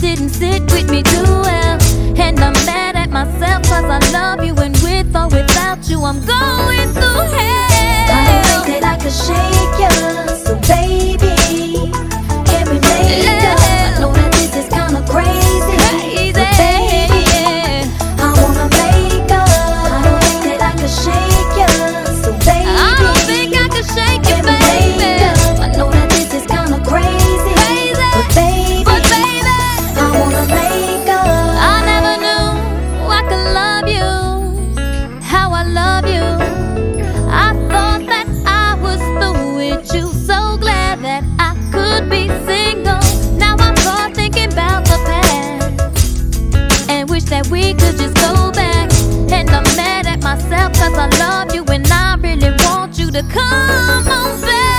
didn't sit with me too well. And I'm mad at myself cause I love you, and with or without you, I'm gone. to just go back. And I'm mad at myself cause I love you and I really want you to come on back.